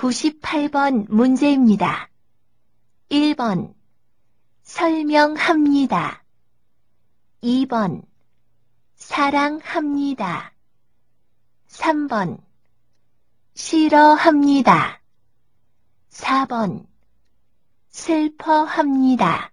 98번 문제입니다. 1번 설명합니다. 2번 사랑합니다. 3번 싫어합니다. 4번 슬퍼합니다.